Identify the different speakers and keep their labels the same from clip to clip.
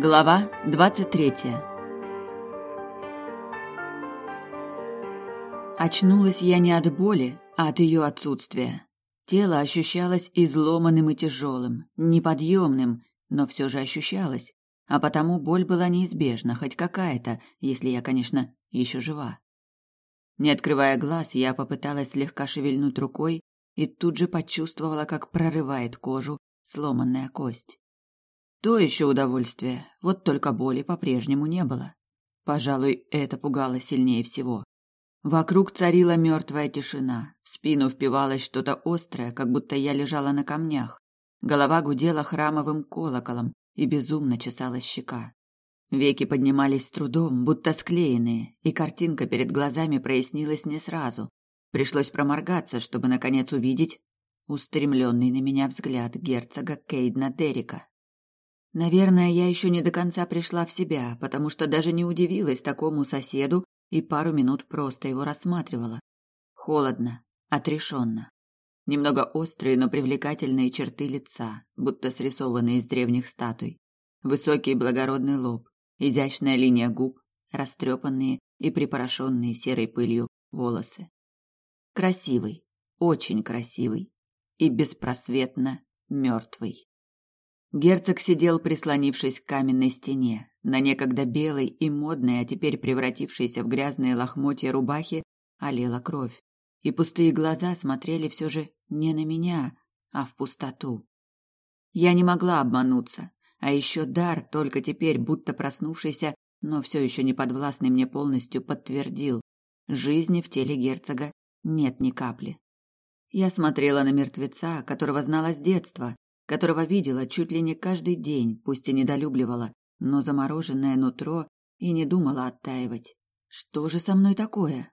Speaker 1: Глава 23 Очнулась я не от боли, а от ее отсутствия. Тело ощущалось изломанным и тяжелым, неподъемным, но все же ощущалось, а потому боль была неизбежна, хоть какая-то, если я, конечно, еще жива. Не открывая глаз, я попыталась слегка шевельнуть рукой и тут же почувствовала, как прорывает кожу сломанная кость. То еще удовольствие, вот только боли по-прежнему не было. Пожалуй, это пугало сильнее всего. Вокруг царила мертвая тишина, в спину впивалось что-то острое, как будто я лежала на камнях. Голова гудела храмовым колоколом, и безумно чесалась щека. Веки поднимались с трудом, будто склеенные, и картинка перед глазами прояснилась не сразу. Пришлось проморгаться, чтобы наконец увидеть устремленный на меня взгляд герцога Кейдна Дерека. Наверное, я еще не до конца пришла в себя, потому что даже не удивилась такому соседу и пару минут просто его рассматривала. Холодно, отрешенно. Немного острые, но привлекательные черты лица, будто срисованные из древних статуй. Высокий благородный лоб, изящная линия губ, растрепанные и припорошенные серой пылью волосы. Красивый, очень красивый и беспросветно мертвый. Герцог сидел, прислонившись к каменной стене. На некогда белой и модной, а теперь превратившейся в грязные лохмотья рубахи, олела кровь. И пустые глаза смотрели все же не на меня, а в пустоту. Я не могла обмануться, а еще дар, только теперь будто проснувшийся, но все еще не подвластный мне полностью, подтвердил. Жизни в теле герцога нет ни капли. Я смотрела на мертвеца, которого знала с детства, которого видела чуть ли не каждый день, пусть и недолюбливала, но замороженное нутро и не думала оттаивать. Что же со мной такое?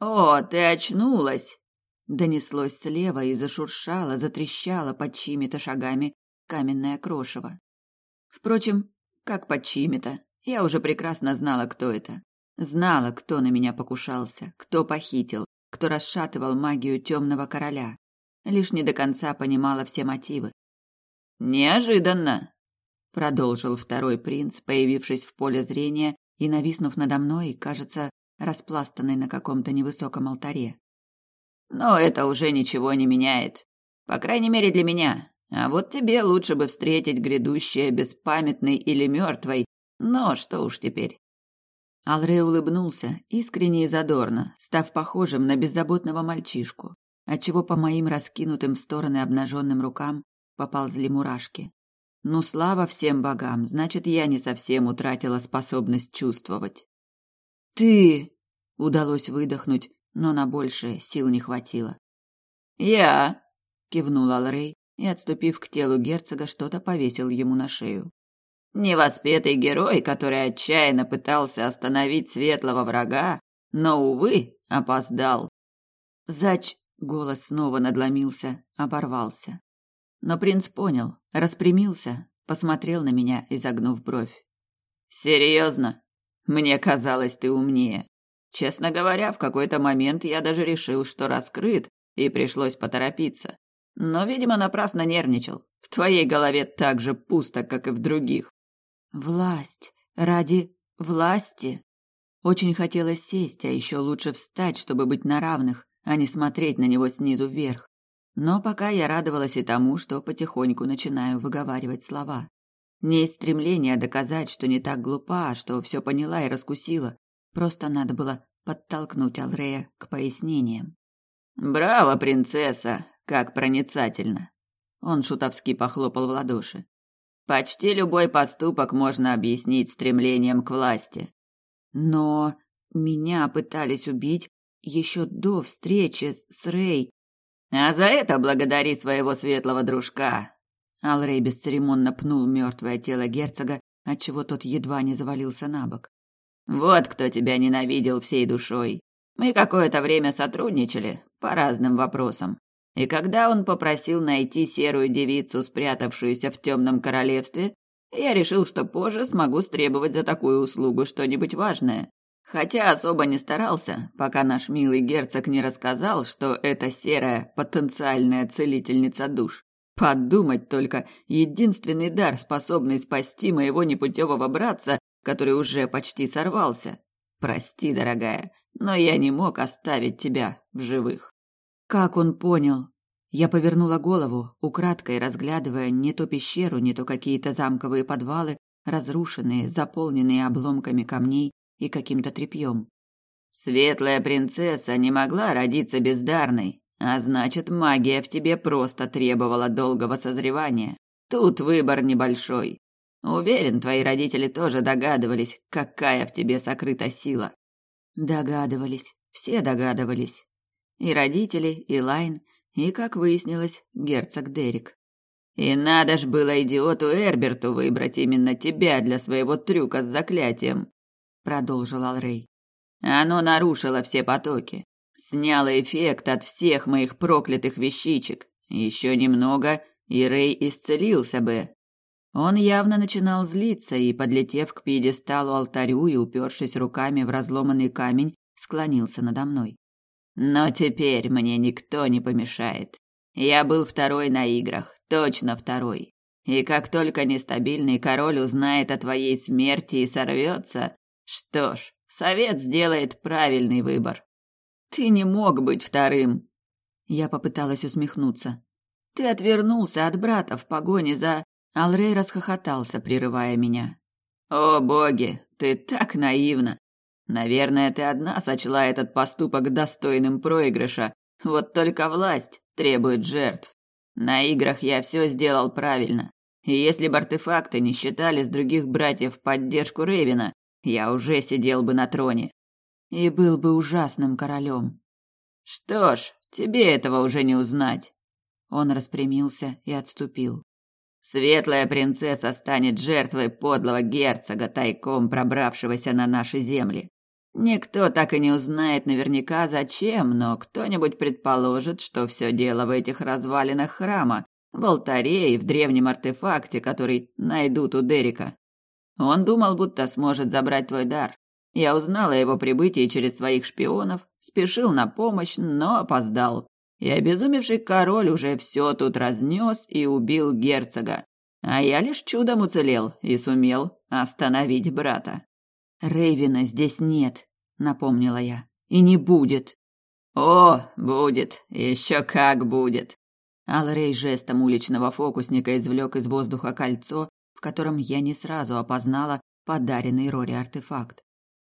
Speaker 2: О, ты очнулась,
Speaker 1: донеслось слева и зашуршало, затрещало под чьими-то шагами каменное крошево. Впрочем, как под чьими-то, я уже прекрасно знала, кто это. Знала, кто на меня покушался, кто похитил, кто расшатывал магию темного короля лишь не до конца понимала все мотивы.
Speaker 2: Неожиданно,
Speaker 1: продолжил второй принц, появившись в поле зрения и нависнув надо мной, кажется, распластанный на каком-то невысоком алтаре.
Speaker 2: Но это уже ничего не меняет, по крайней мере для меня. А вот тебе лучше бы встретить грядущее беспамятной или мертвой. Но что уж теперь.
Speaker 1: Алрей улыбнулся, искренне и задорно, став похожим на беззаботного мальчишку отчего по моим раскинутым в стороны обнаженным рукам поползли мурашки. Ну, слава всем богам, значит, я не совсем утратила способность чувствовать. «Ты!» — удалось выдохнуть, но на большее сил не хватило.
Speaker 2: «Я!»
Speaker 1: — кивнул Алрей и, отступив к телу герцога, что-то повесил ему на шею.
Speaker 2: «Невоспетый герой, который отчаянно пытался остановить светлого врага, но, увы, опоздал».
Speaker 1: «Зач... Голос снова надломился, оборвался. Но принц понял, распрямился, посмотрел на меня, изогнув бровь.
Speaker 2: Серьезно? Мне казалось, ты умнее. Честно говоря, в какой-то момент я даже решил, что раскрыт, и пришлось поторопиться. Но, видимо, напрасно нервничал. В твоей голове так же пусто, как и в других.
Speaker 1: Власть. Ради власти. Очень хотелось сесть, а еще лучше встать, чтобы быть на равных, а не смотреть на него снизу вверх. Но пока я радовалась и тому, что потихоньку начинаю выговаривать слова. Не из стремления доказать, что не так глупа, что все поняла и раскусила. Просто надо было подтолкнуть Алрея к пояснениям.
Speaker 2: «Браво, принцесса! Как проницательно!»
Speaker 1: Он шутовски похлопал в ладоши.
Speaker 2: «Почти любой поступок можно объяснить стремлением к власти».
Speaker 1: «Но меня пытались убить еще до встречи с Рэй.
Speaker 2: А за это благодари своего светлого дружка.
Speaker 1: Алрей бесцеремонно пнул мертвое тело герцога, отчего тот едва не завалился на бок.
Speaker 2: Вот кто тебя ненавидел всей душой. Мы какое-то время сотрудничали по разным вопросам. И когда он попросил найти серую девицу, спрятавшуюся в темном королевстве, я решил, что позже смогу стребовать за такую услугу что-нибудь важное. Хотя особо не старался, пока наш милый герцог не рассказал, что это серая потенциальная целительница душ. Подумать только, единственный дар, способный спасти моего непутевого братца, который уже почти сорвался. Прости, дорогая, но я не мог оставить тебя в живых.
Speaker 1: Как он понял? Я повернула голову, украдкой разглядывая не то пещеру, не то какие-то замковые подвалы, разрушенные, заполненные обломками камней и каким-то тряпьем.
Speaker 2: Светлая принцесса не могла родиться бездарной, а значит, магия в тебе просто требовала долгого созревания. Тут выбор небольшой. Уверен, твои родители тоже догадывались, какая в тебе сокрыта сила.
Speaker 1: Догадывались, все догадывались. И родители, и Лайн, и, как выяснилось, герцог Дерек.
Speaker 2: И надо ж было идиоту Эрберту выбрать именно тебя для своего трюка с заклятием, продолжил Алрей. Оно нарушило все потоки, сняло эффект от всех моих проклятых вещичек. Еще немного, и Рей исцелился бы. Он явно начинал злиться и, подлетев к пьедесталу алтарю и упершись руками в разломанный камень, склонился надо мной. Но теперь мне никто не помешает. Я был второй на играх, точно второй. И как только нестабильный король узнает о твоей смерти и сорвется, что ж, совет сделает правильный выбор. Ты не мог быть вторым.
Speaker 1: Я попыталась усмехнуться. Ты отвернулся от брата в погоне за Алрей расхохотался, прерывая меня.
Speaker 2: О, боги, ты так наивна. Наверное, ты одна сочла этот поступок достойным проигрыша. Вот только власть требует жертв. На играх я все сделал правильно. И если бы артефакты не считали с других братьев поддержку Рейвена, я уже сидел бы на троне.
Speaker 1: И был бы ужасным королем.
Speaker 2: Что ж, тебе этого уже не узнать.
Speaker 1: Он распрямился и отступил.
Speaker 2: Светлая принцесса станет жертвой подлого герцога, тайком пробравшегося на наши земли. Никто так и не узнает наверняка зачем, но кто-нибудь предположит, что все дело в этих развалинах храма, в алтаре и в древнем артефакте, который найдут у Дерека. Он думал, будто сможет забрать твой дар. Я узнала о его прибытии через своих шпионов, спешил на помощь, но опоздал и обезумевший король уже все тут разнес и убил герцога, а я лишь чудом уцелел и сумел остановить брата.
Speaker 1: Рейвина здесь нет, напомнила я, и не будет.
Speaker 2: О, будет, еще как будет.
Speaker 1: Алрей жестом уличного фокусника извлек из воздуха кольцо, в котором я не сразу опознала подаренный Рори артефакт.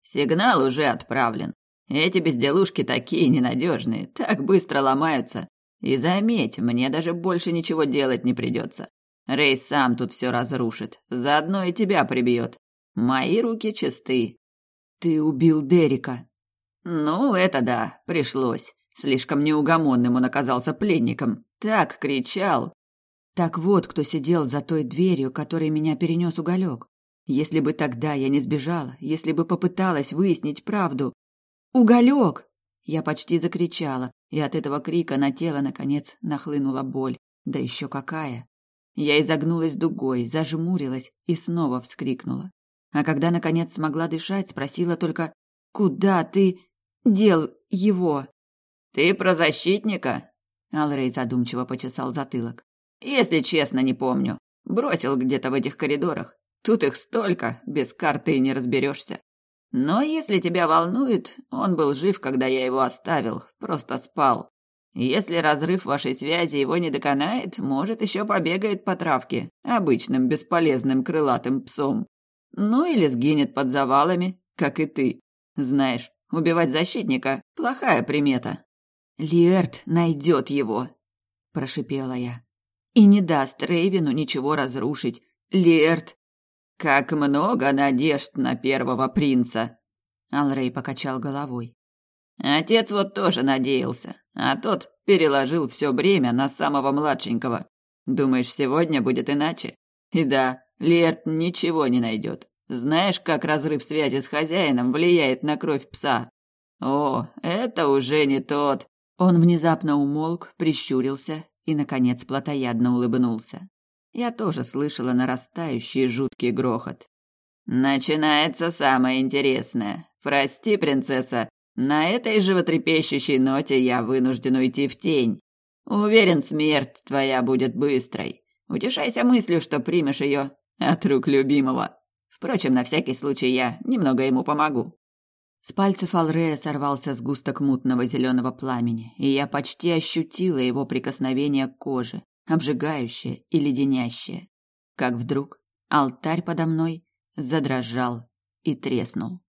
Speaker 2: Сигнал уже отправлен. Эти безделушки такие ненадежные, так быстро ломаются. И заметь, мне даже больше ничего делать не придется. Рей сам тут все разрушит, заодно и тебя прибьет. Мои руки чисты.
Speaker 1: Ты убил Дерека.
Speaker 2: Ну, это да, пришлось. Слишком неугомонным он оказался пленником. Так кричал.
Speaker 1: Так вот, кто сидел за той дверью, которой меня перенес уголек. Если бы тогда я не сбежала, если бы попыталась выяснить правду, Уголек! Я почти закричала, и от этого крика на тело, наконец, нахлынула боль. Да еще какая! Я изогнулась дугой, зажмурилась и снова вскрикнула. А когда, наконец, смогла дышать, спросила только «Куда ты дел его?»
Speaker 2: «Ты про защитника?»
Speaker 1: Алрей задумчиво почесал затылок.
Speaker 2: «Если честно, не помню. Бросил где-то в этих коридорах. Тут их столько, без карты и не разберешься. Но если тебя волнует, он был жив, когда я его оставил, просто спал. Если разрыв вашей связи его не доконает, может, еще побегает по травке, обычным бесполезным крылатым псом. Ну или сгинет под завалами, как и ты. Знаешь, убивать защитника – плохая примета.
Speaker 1: «Лиэрт найдет его», – прошипела я. «И не даст Рейвину ничего разрушить. Лиэрт
Speaker 2: как много надежд на первого принца.
Speaker 1: Алрей покачал головой.
Speaker 2: Отец вот тоже надеялся, а тот переложил все бремя на самого младшенького. Думаешь, сегодня будет иначе? И да, Лерт ничего не найдет. Знаешь, как разрыв связи с хозяином влияет на кровь пса? О, это уже не тот.
Speaker 1: Он внезапно умолк, прищурился и, наконец, плотоядно улыбнулся. Я тоже слышала нарастающий жуткий грохот.
Speaker 2: Начинается самое интересное. Прости, принцесса, на этой животрепещущей ноте я вынужден уйти в тень. Уверен, смерть твоя будет быстрой. Утешайся мыслью, что примешь ее от рук любимого. Впрочем, на всякий случай я немного ему помогу.
Speaker 1: С пальцев Алрея сорвался сгусток мутного зеленого пламени, и я почти ощутила его прикосновение к коже, обжигающее и леденящее. Как вдруг алтарь подо мной задрожал и треснул.